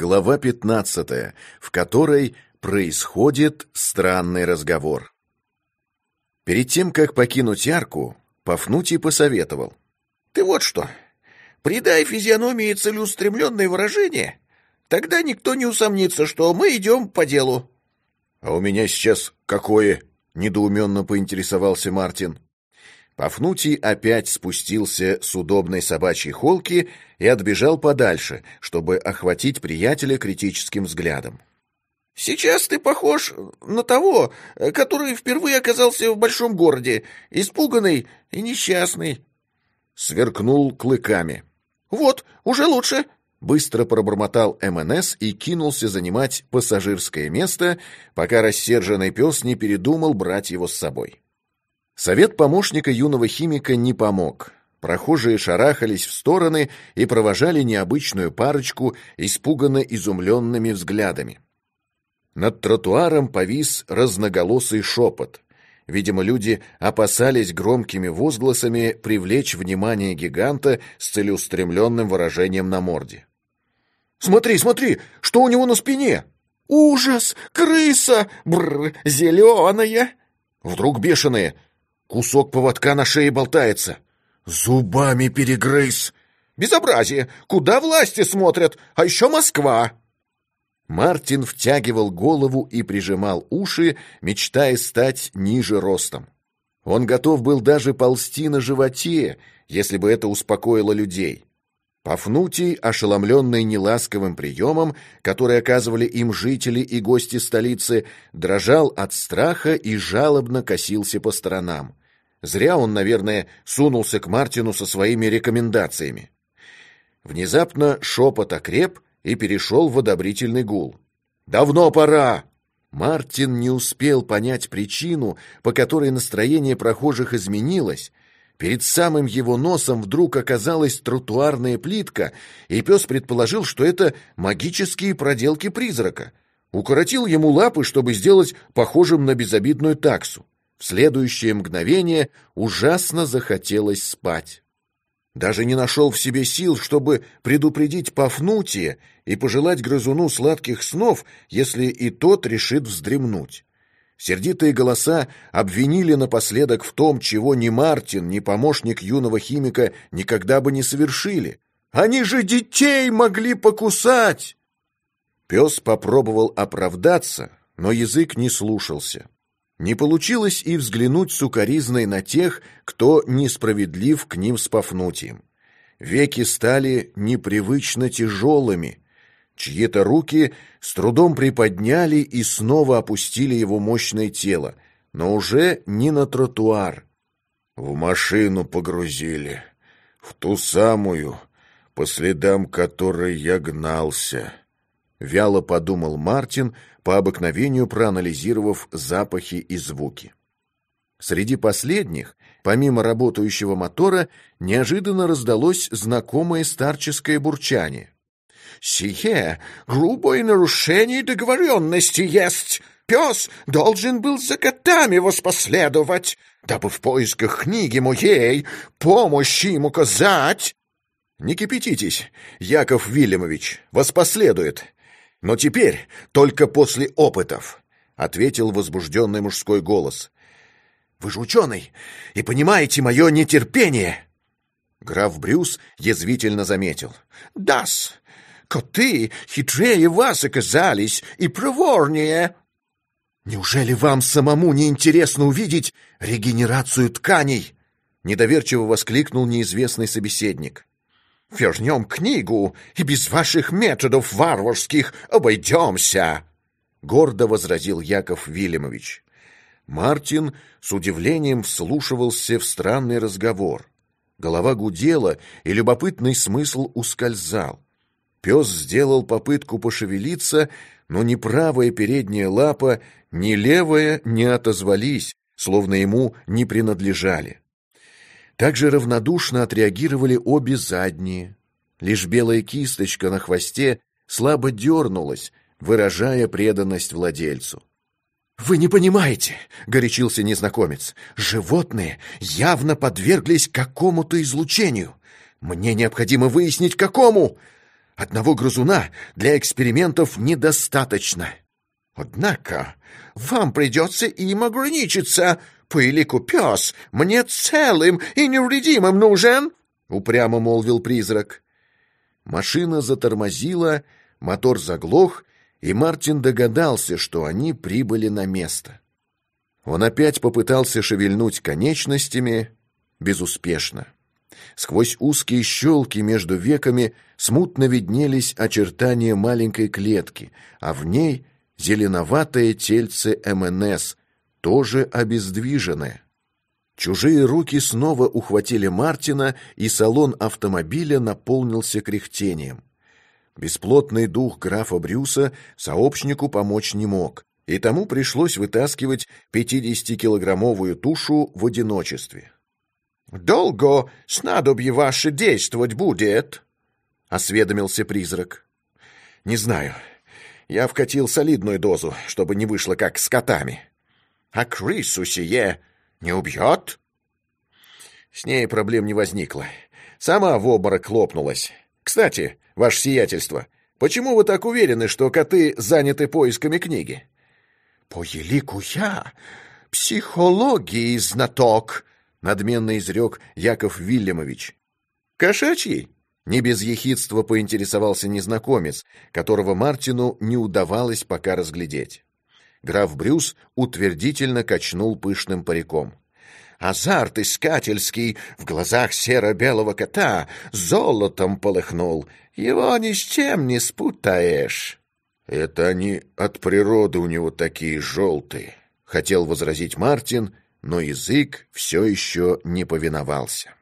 Глава 15, в которой происходит странный разговор. Перед тем, как покинуть арку, Пафнутий посоветовал. «Ты вот что, придай физиономии целеустремленное выражение, тогда никто не усомнится, что мы идем по делу». «А у меня сейчас какое?» — недоуменно поинтересовался Мартин. Пафнутий опять спустился с удобной собачьей холки и отбежал подальше, чтобы охватить приятеля критическим взглядом. «Сейчас ты похож на того, который впервые оказался в большом городе, испуганный и несчастный». Сверкнул клыками. «Вот, уже лучше», Быстро пробормотал МНС и кинулся занимать пассажирское место, пока рассерженный пес не передумал брать его с собой. Совет помощника юного химика не помог. Прохожие шарахались в стороны и провожали необычную парочку испуганно изумленными взглядами. Над тротуаром повис разноголосый шепот. Видимо, люди опасались громкими возгласами привлечь внимание гиганта с целеустремленным выражением на морде. «Смотри, смотри, что у него на спине!» «Ужас! Крыса! Бррр! Зеленая!» «Вдруг бешеные!» Кусок поводка на шее болтается. Зубами перегрыз. Безобразие! Куда власти смотрят? А еще Москва!» Мартин втягивал голову и прижимал уши, мечтая стать ниже ростом. Он готов был даже ползти на животе, если бы это успокоило людей. Пафнутий, ошеломленный неласковым приемом, который оказывали им жители и гости столицы, дрожал от страха и жалобно косился по сторонам. Зря он, наверное, сунулся к Мартину со своими рекомендациями. Внезапно шепот окреп и перешел в одобрительный гул. «Давно пора!» Мартин не успел понять причину, по которой настроение прохожих изменилось. Перед самым его носом вдруг оказалась тротуарная плитка, и пес предположил, что это магические проделки призрака. Укоротил ему лапы, чтобы сделать похожим на безобидную таксу. В следующее мгновение ужасно захотелось спать. Даже не нашел в себе сил, чтобы предупредить Пафнутия и пожелать грызуну сладких снов, если и тот решит вздремнуть. Сердитые голоса обвинили напоследок в том, чего ни Мартин, ни помощник юного химика никогда бы не совершили. «Они же детей могли покусать!» Пес попробовал оправдаться, но язык не слушался. Не получилось и взглянуть сукоризной на тех, кто несправедлив к ним с. Веки стали непривычно тяжелыми. Чьи-то руки с трудом приподняли и снова опустили его мощное тело, но уже не на тротуар. В машину погрузили, в ту самую, по следам которой я гнался. Вяло подумал Мартин, по обыкновению проанализировав запахи и звуки. Среди последних, помимо работающего мотора, неожиданно раздалось знакомое старческое бурчание. «Сие грубое нарушение договоренности есть!» Пес должен был за котами воспоследовать, дабы в поисках книги моей помощи ему казать. Не кипятитесь, Яков Вильямович, воспоследует. Но теперь только после опытов, ответил возбужденный мужской голос. Вы же ученый и понимаете мое нетерпение. Граф Брюс язвительно заметил. «Дас, коты хитрее вас оказались и проворнее». «Неужели вам самому не интересно увидеть регенерацию тканей?» Недоверчиво воскликнул неизвестный собеседник. Вернем книгу, и без ваших методов варварских обойдемся!» Гордо возразил Яков Вильямович. Мартин с удивлением вслушивался в странный разговор. Голова гудела, и любопытный смысл ускользал. Пес сделал попытку пошевелиться, но ни правая передняя лапа, ни левая не отозвались, словно ему не принадлежали. Также равнодушно отреагировали обе задние. Лишь белая кисточка на хвосте слабо дернулась, выражая преданность владельцу. «Вы не понимаете», — горячился незнакомец, — «животные явно подверглись какому-то излучению. Мне необходимо выяснить, какому. Одного грызуна для экспериментов недостаточно. Однако вам придется им ограничиться. Пылику пес мне целым и невредимым нужен, — упрямо молвил призрак. Машина затормозила, мотор заглох, и Мартин догадался, что они прибыли на место. Он опять попытался шевельнуть конечностями, безуспешно. Сквозь узкие щелки между веками смутно виднелись очертания маленькой клетки, а в ней зеленоватое тельце МНС, тоже обездвиженное. Чужие руки снова ухватили Мартина, и салон автомобиля наполнился кряхтением. Бесплотный дух графа Брюса сообщнику помочь не мог, и тому пришлось вытаскивать 50-килограммовую тушу в одиночестве. «Долго снадобье ваше действовать будет?» — осведомился призрак. «Не знаю. Я вкатил солидную дозу, чтобы не вышло как с котами». «А крысу сие не убьет?» С ней проблем не возникло. Сама в обморок лопнулась. Кстати, ваше сиятельство, почему вы так уверены, что коты заняты поисками книги? «По елику я, психологии знаток», — надменно изрек Яков Вильямович. «Кошачьей?» — не без ехидства поинтересовался незнакомец, которого Мартину не удавалось пока разглядеть. Граф Брюс утвердительно качнул пышным париком. Азарт искательский в глазах серо-белого кота золотом полыхнул. Его ни с чем не спутаешь. «Это они от природы у него такие желтые», — хотел возразить Мартин, но язык все еще не повиновался.